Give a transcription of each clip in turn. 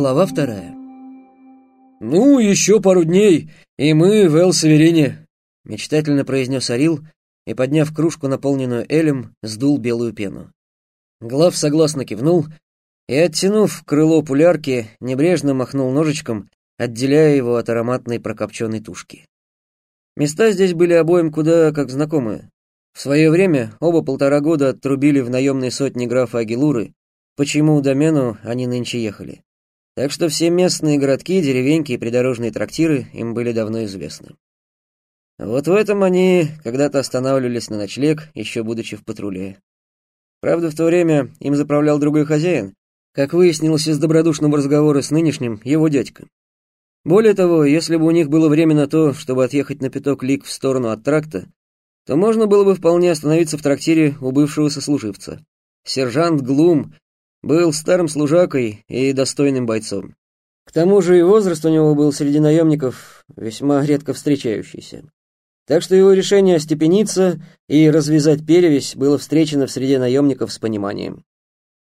Глава вторая. «Ну, еще пару дней, и мы в Эл-Саверине», — мечтательно произнес Арил и, подняв кружку, наполненную элем, сдул белую пену. Глав согласно кивнул и, оттянув крыло пулярки, небрежно махнул ножичком, отделяя его от ароматной прокопченной тушки. Места здесь были обоим куда как знакомые. В свое время оба полтора года отрубили в наемной сотне графа Агилуры, почему домену они нынче ехали. Так что все местные городки, деревеньки и придорожные трактиры им были давно известны. Вот в этом они когда-то останавливались на ночлег, еще будучи в патруле. Правда, в то время им заправлял другой хозяин, как выяснилось из добродушного разговора с нынешним его дядькой. Более того, если бы у них было время на то, чтобы отъехать на пяток лик в сторону от тракта, то можно было бы вполне остановиться в трактире у бывшего сослуживца. Сержант Глум был старым служакой и достойным бойцом. К тому же и возраст у него был среди наемников весьма редко встречающийся. Так что его решение остепениться и развязать перевязь было встречено в среде наемников с пониманием.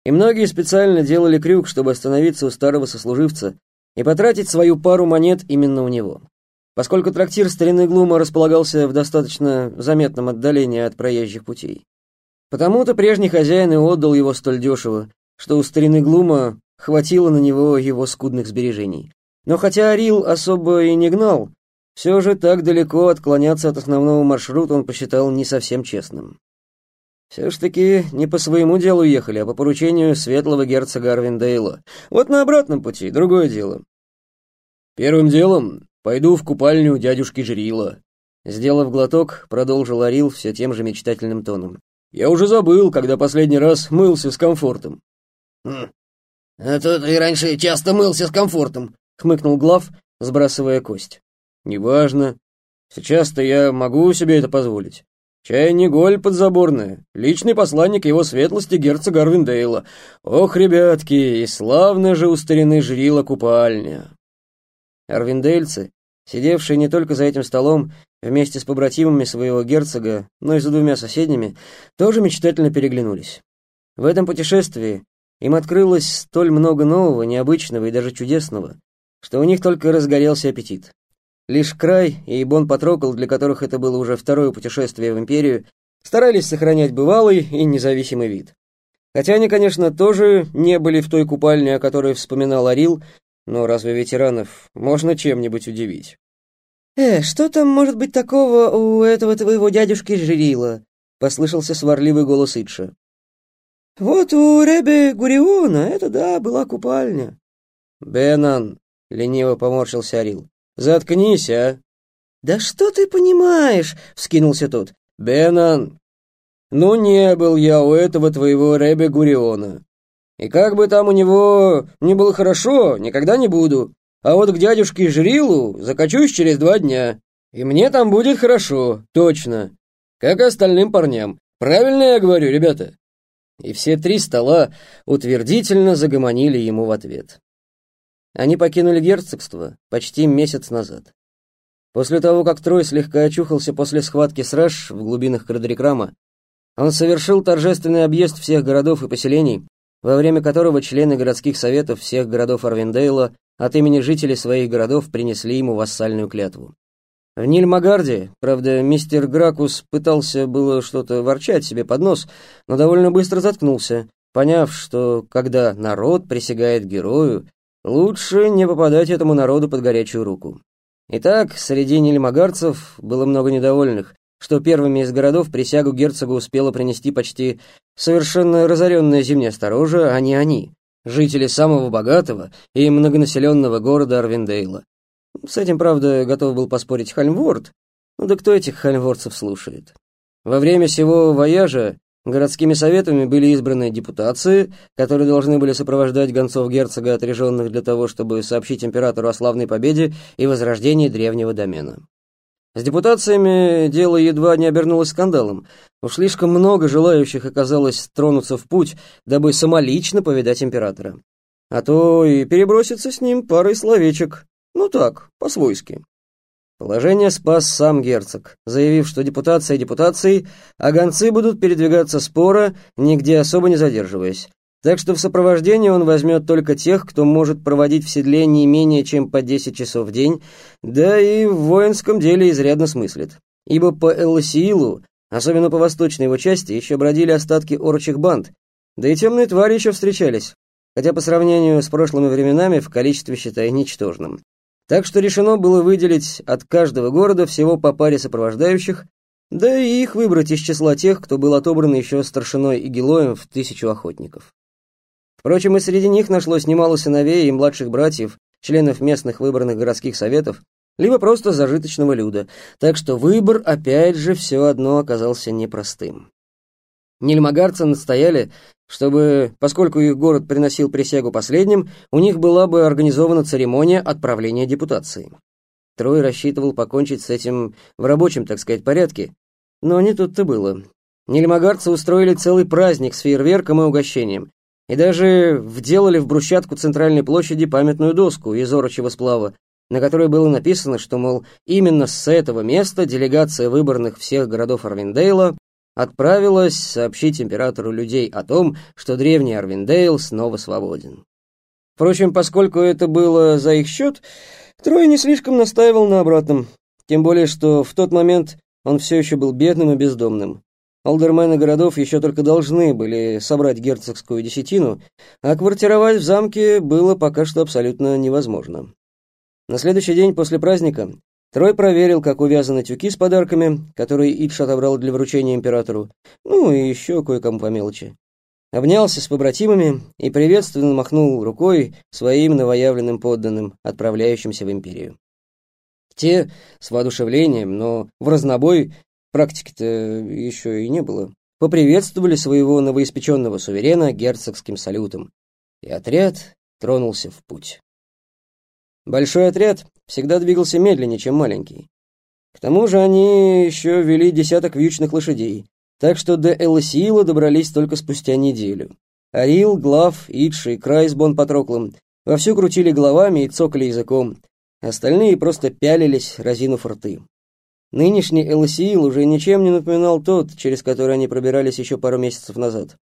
И многие специально делали крюк, чтобы остановиться у старого сослуживца и потратить свою пару монет именно у него. Поскольку трактир старины Глума располагался в достаточно заметном отдалении от проезжих путей. Потому-то прежний хозяин и отдал его столь дешево, что у старины Глума хватило на него его скудных сбережений. Но хотя Арил особо и не гнал, все же так далеко отклоняться от основного маршрута он посчитал не совсем честным. Все ж таки не по своему делу ехали, а по поручению светлого герцога Арвиндейла. Вот на обратном пути, другое дело. Первым делом пойду в купальню дядюшки Жрила. Сделав глоток, продолжил Арил все тем же мечтательным тоном. Я уже забыл, когда последний раз мылся с комфортом. «Хм. А то ты раньше часто мылся с комфортом», — хмыкнул Глав, сбрасывая кость. «Неважно. Сейчас-то я могу себе это позволить. Чай не голь подзаборная, личный посланник его светлости герцога Арвиндейла. Ох, ребятки, и славно же у старины жрила купальня». Арвиндейльцы, сидевшие не только за этим столом, вместе с побратимами своего герцога, но и за двумя соседними, тоже мечтательно переглянулись. В этом путешествии им открылось столь много нового, необычного и даже чудесного, что у них только разгорелся аппетит. Лишь Край и Бон Патрокол, для которых это было уже второе путешествие в Империю, старались сохранять бывалый и независимый вид. Хотя они, конечно, тоже не были в той купальне, о которой вспоминал Арил, но разве ветеранов можно чем-нибудь удивить? «Э, что там может быть такого у этого твоего дядюшки Жирила?» — послышался сварливый голос Итша. Вот у Ребе Гуриона это, да, была купальня. Бенан, лениво поморщился Арил. Заткнись, а. Да что ты понимаешь, вскинулся тот. Бенан, ну не был я у этого твоего Ребе Гуриона. И как бы там у него не было хорошо, никогда не буду. А вот к дядюшке Жрилу закачусь через два дня. И мне там будет хорошо, точно. Как остальным парням. Правильно я говорю, ребята? И все три стола утвердительно загомонили ему в ответ. Они покинули герцогство почти месяц назад. После того, как Трой слегка очухался после схватки с Раш в глубинах Крадрикрама, он совершил торжественный объезд всех городов и поселений, во время которого члены городских советов всех городов Арвиндейла от имени жителей своих городов принесли ему вассальную клятву. В Нильмагарде, правда, мистер Гракус пытался было что-то ворчать себе под нос, но довольно быстро заткнулся, поняв, что когда народ присягает герою, лучше не попадать этому народу под горячую руку. Итак, среди нильмагарцев было много недовольных, что первыми из городов присягу герцогу успела принести почти совершенно разоренная зимняя сторожа, а не они, жители самого богатого и многонаселенного города Арвиндейла, с этим, правда, готов был поспорить Хальмворд, ну да кто этих хальмвордцев слушает? Во время сего вояжа городскими советами были избраны депутации, которые должны были сопровождать гонцов герцога, отряженных для того, чтобы сообщить императору о славной победе и возрождении древнего домена. С депутациями дело едва не обернулось скандалом. Уж слишком много желающих оказалось тронуться в путь, дабы самолично повидать императора. А то и переброситься с ним парой словечек, ну так, по-свойски. Положение спас сам герцог, заявив, что депутация депутацией, а гонцы будут передвигаться споро, нигде особо не задерживаясь. Так что в сопровождении он возьмет только тех, кто может проводить в седле не менее чем по 10 часов в день, да и в воинском деле изрядно смыслит. Ибо по Элласиилу, особенно по восточной его части, еще бродили остатки орочих банд, да и темные твари еще встречались, хотя по сравнению с прошлыми временами в количестве, считай, ничтожным. Так что решено было выделить от каждого города всего по паре сопровождающих, да и их выбрать из числа тех, кто был отобран еще старшиной и гилоем в тысячу охотников. Впрочем, и среди них нашлось немало сыновей и младших братьев, членов местных выбранных городских советов, либо просто зажиточного люда, так что выбор, опять же, все одно оказался непростым. Нильмагарцы настояли, чтобы, поскольку их город приносил присягу последним, у них была бы организована церемония отправления депутации. Трой рассчитывал покончить с этим в рабочем, так сказать, порядке, но не тут-то было. Нильмагарцы устроили целый праздник с фейерверком и угощением, и даже вделали в брусчатку центральной площади памятную доску из орочего сплава, на которой было написано, что, мол, именно с этого места делегация выборных всех городов Арвиндейла отправилась сообщить императору людей о том, что древний Арвиндейл снова свободен. Впрочем, поскольку это было за их счет, Трой не слишком настаивал на обратном, тем более, что в тот момент он все еще был бедным и бездомным. Алдермены городов еще только должны были собрать герцогскую десятину, а квартировать в замке было пока что абсолютно невозможно. На следующий день после праздника Трой проверил, как увязаны тюки с подарками, которые Идж отобрал для вручения императору, ну и еще кое-кому по мелочи. Обнялся с побратимами и приветственно махнул рукой своим новоявленным подданным, отправляющимся в империю. Те с воодушевлением, но в разнобой практики-то еще и не было, поприветствовали своего новоиспеченного суверена герцогским салютом, и отряд тронулся в путь. Большой отряд всегда двигался медленнее, чем маленький. К тому же они еще вели десяток вьючных лошадей, так что до Элосиила добрались только спустя неделю. Арил, Глав, Идши и Край с Бон Патроклом вовсю крутили головами и цокали языком, остальные просто пялились, разинув рты. Нынешний Элосиил уже ничем не напоминал тот, через который они пробирались еще пару месяцев назад.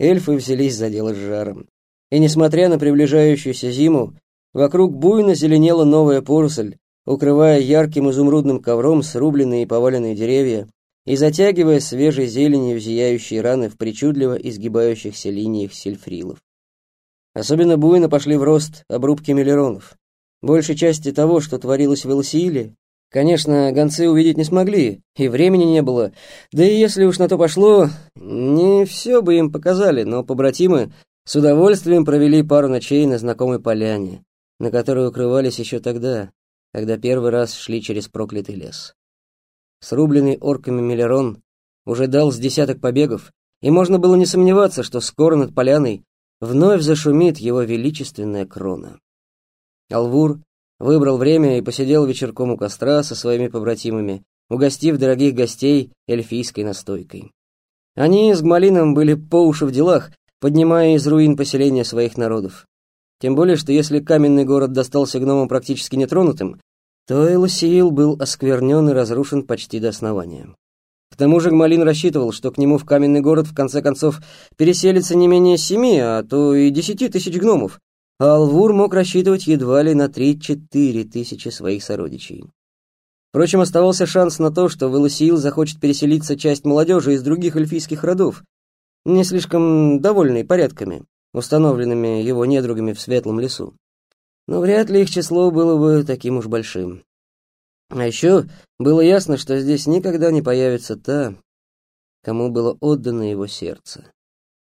Эльфы взялись за дело с жаром. И несмотря на приближающуюся зиму, Вокруг буйно зеленела новая поросль, укрывая ярким изумрудным ковром срубленные и поваленные деревья и затягивая свежей зеленью зияющие раны в причудливо изгибающихся линиях сельфрилов. Особенно буйно пошли в рост обрубки миллеронов. Большей части того, что творилось в Элсииле, конечно, гонцы увидеть не смогли, и времени не было, да и если уж на то пошло, не все бы им показали, но побратимы с удовольствием провели пару ночей на знакомой поляне, на которой укрывались еще тогда, когда первый раз шли через проклятый лес. Срубленный орками Миллерон уже дал с десяток побегов, и можно было не сомневаться, что скоро над поляной вновь зашумит его величественная крона. Алвур выбрал время и посидел вечерком у костра со своими побратимами, угостив дорогих гостей эльфийской настойкой. Они с Гмалином были по уши в делах, поднимая из руин поселения своих народов. Тем более, что если каменный город достался гномам практически нетронутым, то Элосиил был осквернен и разрушен почти до основания. К тому же Гмалин рассчитывал, что к нему в каменный город в конце концов переселится не менее семи, а то и десяти тысяч гномов, а Алвур мог рассчитывать едва ли на три-четыре тысячи своих сородичей. Впрочем, оставался шанс на то, что в Элосиил захочет переселиться часть молодежи из других эльфийских родов, не слишком довольные порядками установленными его недругами в Светлом лесу. Но вряд ли их число было бы таким уж большим. А еще было ясно, что здесь никогда не появится та, кому было отдано его сердце.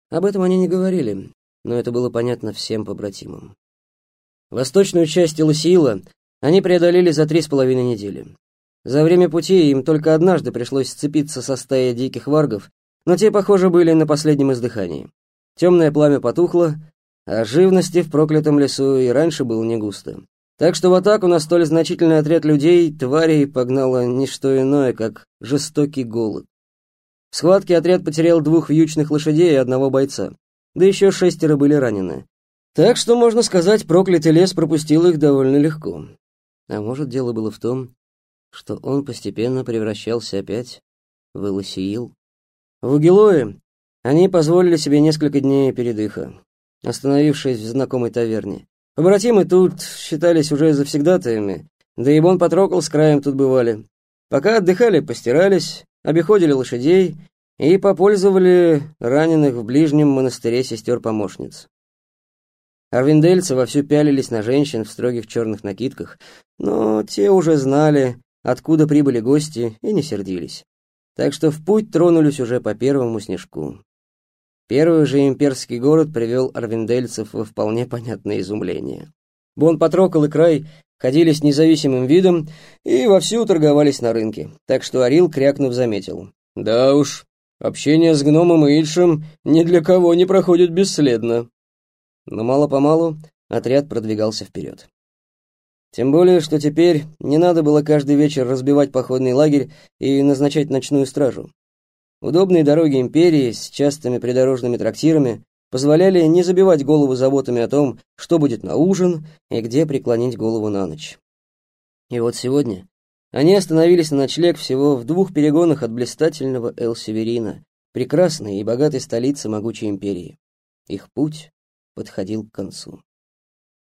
Об этом они не говорили, но это было понятно всем побратимам. Восточную часть Илосиила они преодолели за три с половиной недели. За время пути им только однажды пришлось сцепиться со стаей диких варгов, но те, похоже, были на последнем издыхании. Темное пламя потухло, а живности в проклятом лесу и раньше было не густо. Так что в атаку на столь значительный отряд людей тварей погнало не что иное, как жестокий голод. В схватке отряд потерял двух вьючных лошадей и одного бойца, да еще шестеро были ранены. Так что, можно сказать, проклятый лес пропустил их довольно легко. А может, дело было в том, что он постепенно превращался опять в Элосиил. В Угилое они позволили себе несколько дней передыха, остановившись в знакомой таверне. Побратимы тут считались уже завсегдатаями, да и Бон Патрокол с краем тут бывали. Пока отдыхали, постирались, обиходили лошадей и попользовали раненых в ближнем монастыре сестер-помощниц. Арвиндельцы вовсю пялились на женщин в строгих черных накидках, но те уже знали, откуда прибыли гости, и не сердились. Так что в путь тронулись уже по первому снежку. Первый же имперский город привел арвиндельцев во вполне понятное изумление. Бон Патрокол и Край ходили с независимым видом и вовсю торговались на рынке, так что Орил, крякнув, заметил. «Да уж, общение с гномом и Ильшем ни для кого не проходит бесследно». Но мало-помалу отряд продвигался вперед. Тем более, что теперь не надо было каждый вечер разбивать походный лагерь и назначать ночную стражу. Удобные дороги империи с частыми придорожными трактирами позволяли не забивать голову заботами о том, что будет на ужин и где преклонить голову на ночь. И вот сегодня они остановились на ночлег всего в двух перегонах от блистательного Эл-Северина, прекрасной и богатой столицы могучей империи. Их путь подходил к концу.